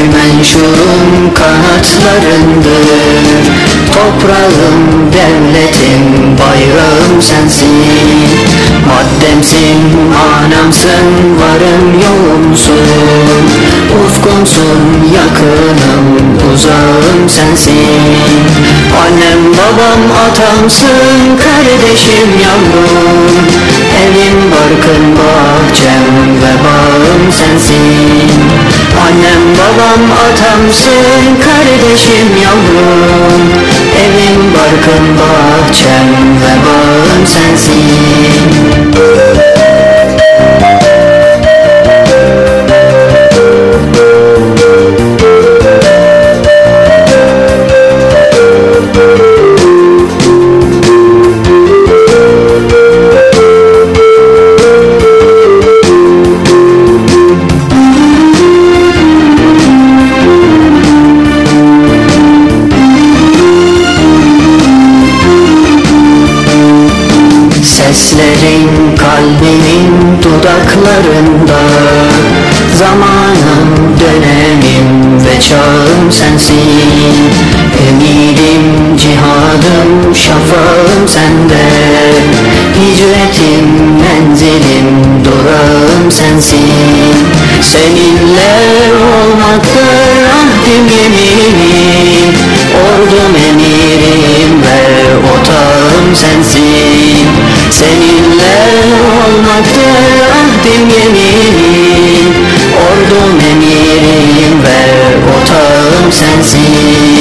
menşurum kanatlarındır Toprağım, devletim, bayrağım sensin. Maddemsin, anamsın, varım yoğumsun Ufkumsun, yakınım, uzağım sensin. Annem, babam, atamsın, kardeşim, yavrum. Evim, barkın, bahçem ve bağım sensin Annem, babam, atamsın, kardeşim, yavrum. Evim, barkın, bahçem ve bağım sensin Seslerin kalbimin dudaklarında Zamanım, dönemim ve çağım sensin. Emirim, cihadım, şafağım sende. Hicretim, menzilim, durağım sensin. Seninle olmaktır ahdim yeminim Ordum emirim ve otağım sensin Seninle olmaktır ahdim yeminim. Ordum emirim ve otağım sensin